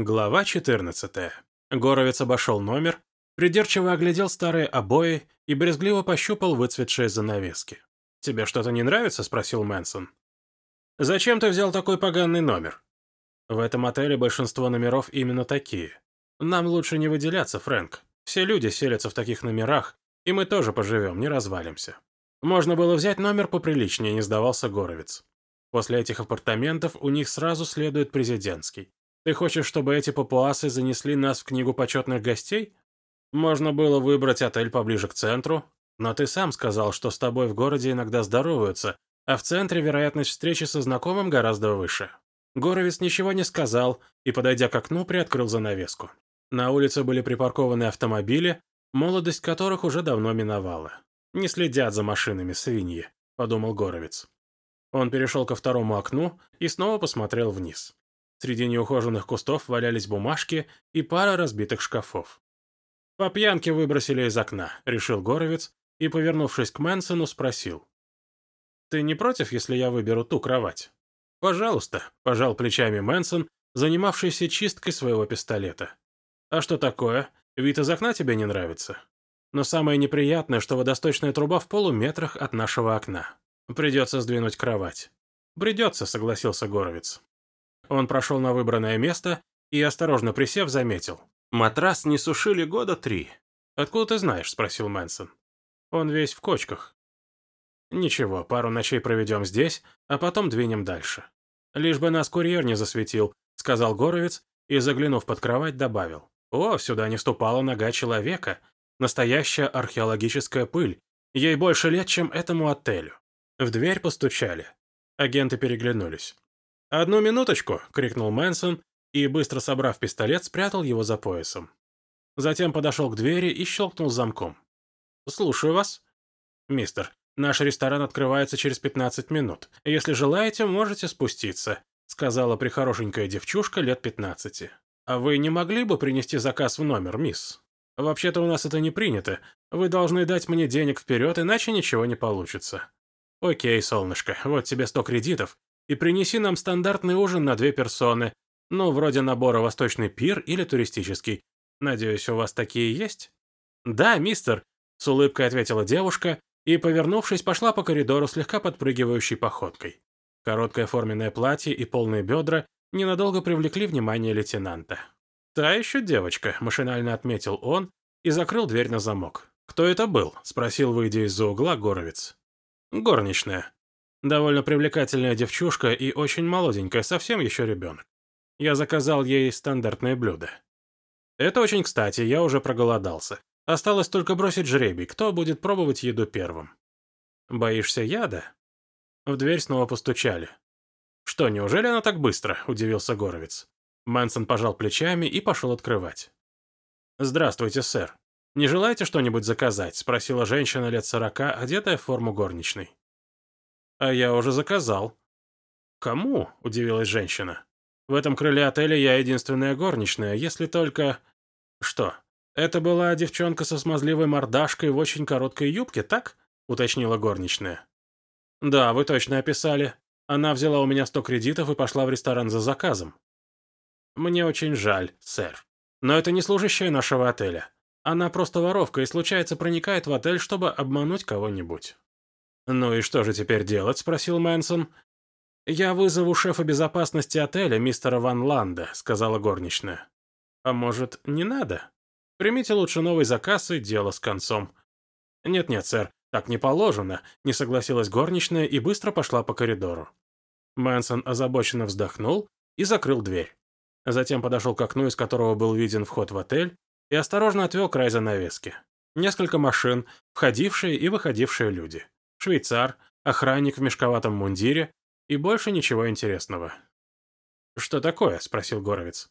Глава 14. Горовец обошел номер, придирчиво оглядел старые обои и брезгливо пощупал выцветшие занавески. «Тебе что-то не нравится?» – спросил Мэнсон. «Зачем ты взял такой поганый номер?» «В этом отеле большинство номеров именно такие. Нам лучше не выделяться, Фрэнк. Все люди селятся в таких номерах, и мы тоже поживем, не развалимся». Можно было взять номер поприличнее, не сдавался Горовец. После этих апартаментов у них сразу следует президентский. Ты хочешь, чтобы эти папуасы занесли нас в книгу почетных гостей? Можно было выбрать отель поближе к центру, но ты сам сказал, что с тобой в городе иногда здороваются, а в центре вероятность встречи со знакомым гораздо выше. Горовец ничего не сказал и, подойдя к окну, приоткрыл занавеску. На улице были припаркованы автомобили, молодость которых уже давно миновала. «Не следят за машинами свиньи», — подумал Горовец. Он перешел ко второму окну и снова посмотрел вниз. Среди неухоженных кустов валялись бумажки и пара разбитых шкафов. «По пьянке выбросили из окна», — решил Горовец и, повернувшись к Мэнсону, спросил. «Ты не против, если я выберу ту кровать?» «Пожалуйста», — пожал плечами Мэнсон, занимавшийся чисткой своего пистолета. «А что такое? Вид из окна тебе не нравится?» «Но самое неприятное, что водосточная труба в полуметрах от нашего окна. Придется сдвинуть кровать». «Придется», — согласился Горовец. Он прошел на выбранное место и, осторожно присев, заметил. «Матрас не сушили года три». «Откуда ты знаешь?» – спросил Мэнсон. «Он весь в кочках». «Ничего, пару ночей проведем здесь, а потом двинем дальше». «Лишь бы нас курьер не засветил», – сказал Горовец и, заглянув под кровать, добавил. «О, сюда не ступала нога человека. Настоящая археологическая пыль. Ей больше лет, чем этому отелю». В дверь постучали. Агенты переглянулись. «Одну минуточку!» — крикнул Мэнсон и, быстро собрав пистолет, спрятал его за поясом. Затем подошел к двери и щелкнул замком. «Слушаю вас». «Мистер, наш ресторан открывается через 15 минут. Если желаете, можете спуститься», — сказала прихорошенькая девчушка лет 15. «А вы не могли бы принести заказ в номер, мисс?» «Вообще-то у нас это не принято. Вы должны дать мне денег вперед, иначе ничего не получится». «Окей, солнышко, вот тебе 100 кредитов, и принеси нам стандартный ужин на две персоны, ну, вроде набора «Восточный пир» или «Туристический». Надеюсь, у вас такие есть?» «Да, мистер», — с улыбкой ответила девушка и, повернувшись, пошла по коридору слегка подпрыгивающей походкой. Короткое форменное платье и полные бедра ненадолго привлекли внимание лейтенанта. «Та еще девочка», — машинально отметил он и закрыл дверь на замок. «Кто это был?» — спросил, выйдя из-за угла, Горовец. «Горничная», Довольно привлекательная девчушка и очень молоденькая, совсем еще ребенок. Я заказал ей стандартное блюдо. Это очень кстати, я уже проголодался. Осталось только бросить жребий, кто будет пробовать еду первым. Боишься яда? В дверь снова постучали. «Что, неужели она так быстро?» – удивился Горовец. Мэнсон пожал плечами и пошел открывать. «Здравствуйте, сэр. Не желаете что-нибудь заказать?» – спросила женщина лет сорока, одетая в форму горничной. «А я уже заказал». «Кому?» – удивилась женщина. «В этом крыле отеля я единственная горничная, если только...» «Что, это была девчонка со смазливой мордашкой в очень короткой юбке, так?» – уточнила горничная. «Да, вы точно описали. Она взяла у меня сто кредитов и пошла в ресторан за заказом». «Мне очень жаль, сэр. Но это не служащая нашего отеля. Она просто воровка и, случается, проникает в отель, чтобы обмануть кого-нибудь». «Ну и что же теперь делать?» – спросил Мэнсон. «Я вызову шефа безопасности отеля, мистера Ван Ланда», – сказала горничная. «А может, не надо? Примите лучше новый заказ и дело с концом». «Нет-нет, сэр, так не положено», – не согласилась горничная и быстро пошла по коридору. Мэнсон озабоченно вздохнул и закрыл дверь. Затем подошел к окну, из которого был виден вход в отель, и осторожно отвел край занавески. Несколько машин, входившие и выходившие люди швейцар, охранник в мешковатом мундире и больше ничего интересного. «Что такое?» – спросил Горовец.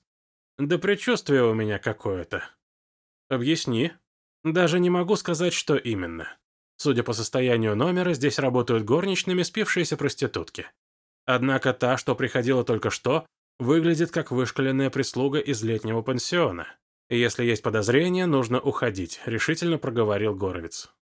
«Да предчувствие у меня какое-то». «Объясни». «Даже не могу сказать, что именно. Судя по состоянию номера, здесь работают горничными спившиеся проститутки. Однако та, что приходила только что, выглядит как вышкаленная прислуга из летнего пансиона. Если есть подозрение, нужно уходить», – решительно проговорил Горовец.